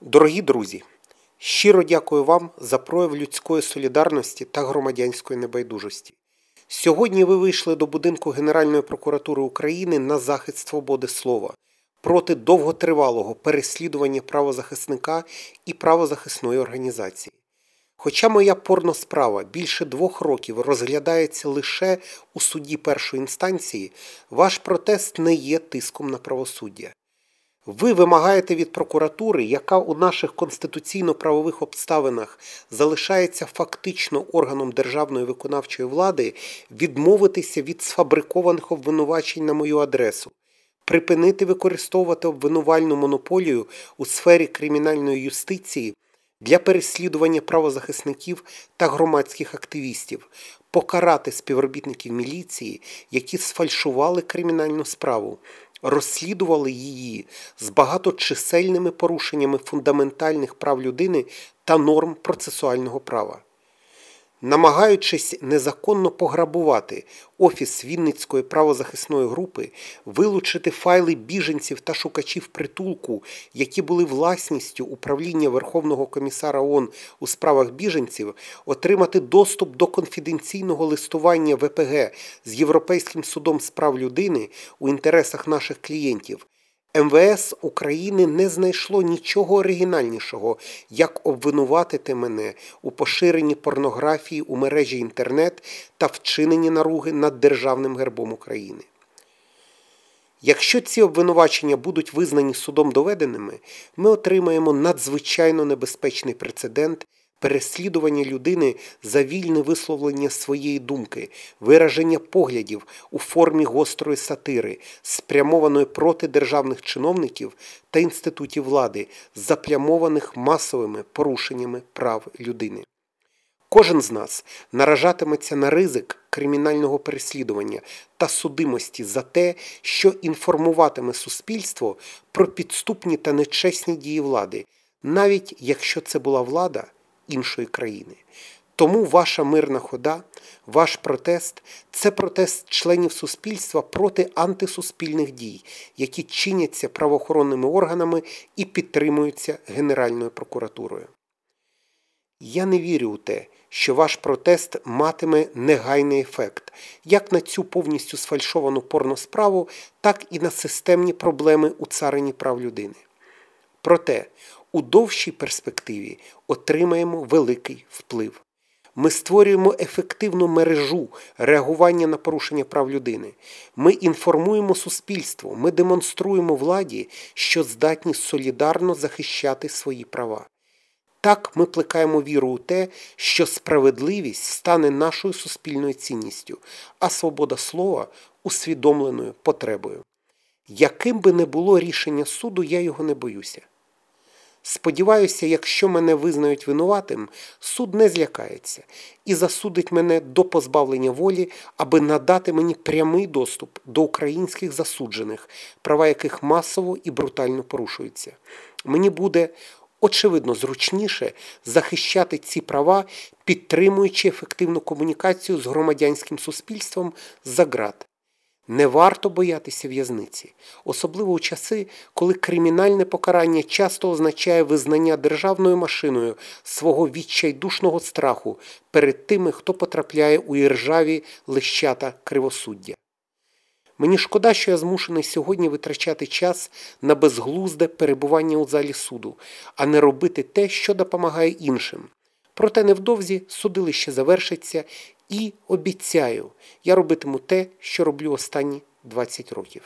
Дорогі друзі, щиро дякую вам за прояв людської солідарності та громадянської небайдужості. Сьогодні ви вийшли до будинку Генеральної прокуратури України на захист свободи слова проти довготривалого переслідування правозахисника і правозахисної організації. Хоча моя порносправа більше двох років розглядається лише у суді першої інстанції, ваш протест не є тиском на правосуддя. Ви вимагаєте від прокуратури, яка у наших конституційно-правових обставинах залишається фактично органом державної виконавчої влади, відмовитися від сфабрикованих обвинувачень на мою адресу, припинити використовувати обвинувальну монополію у сфері кримінальної юстиції для переслідування правозахисників та громадських активістів, покарати співробітників міліції, які сфальшували кримінальну справу розслідували її з багаточисельними порушеннями фундаментальних прав людини та норм процесуального права намагаючись незаконно пограбувати офіс Вінницької правозахисної групи, вилучити файли біженців та шукачів притулку, які були власністю управління Верховного комісара ООН у справах біженців, отримати доступ до конфіденційного листування ВПГ з Європейським судом з прав людини у інтересах наших клієнтів. МВС України не знайшло нічого оригінальнішого, як обвинуватити мене у поширенні порнографії у мережі інтернет та вчиненні наруги над державним гербом України. Якщо ці обвинувачення будуть визнані судом доведеними, ми отримаємо надзвичайно небезпечний прецедент переслідування людини за вільне висловлення своєї думки, вираження поглядів у формі гострої сатири, спрямованої проти державних чиновників та інститутів влади, заплямованих масовими порушеннями прав людини. Кожен з нас наражатиметься на ризик кримінального переслідування та судимості за те, що інформуватиме суспільство про підступні та нечесні дії влади, навіть якщо це була влада іншої країни. Тому ваша мирна хода, ваш протест це протест членів суспільства проти антисуспільних дій, які чиняться правоохоронними органами і підтримуються Генеральною прокуратурою. Я не вірю у те, що ваш протест матиме негайний ефект як на цю повністю сфальшовану порносправу, так і на системні проблеми у царині прав людини. Проте у довшій перспективі отримаємо великий вплив. Ми створюємо ефективну мережу реагування на порушення прав людини. Ми інформуємо суспільство, ми демонструємо владі, що здатні солідарно захищати свої права. Так ми плекаємо віру у те, що справедливість стане нашою суспільною цінністю, а свобода слова усвідомленою потребою. Яким би не було рішення суду, я його не боюся. Сподіваюся, якщо мене визнають винуватим, суд не злякається і засудить мене до позбавлення волі, аби надати мені прямий доступ до українських засуджених, права яких масово і брутально порушуються. Мені буде очевидно зручніше захищати ці права, підтримуючи ефективну комунікацію з громадянським суспільством за ґрат. Не варто боятися в'язниці, особливо у часи, коли кримінальне покарання часто означає визнання державною машиною свого відчайдушного страху перед тими, хто потрапляє у іржаві лищата кривосуддя. Мені шкода, що я змушений сьогодні витрачати час на безглузде перебування у залі суду, а не робити те, що допомагає іншим. Проте невдовзі судилище завершиться і обіцяю, я робитиму те, що роблю останні 20 років.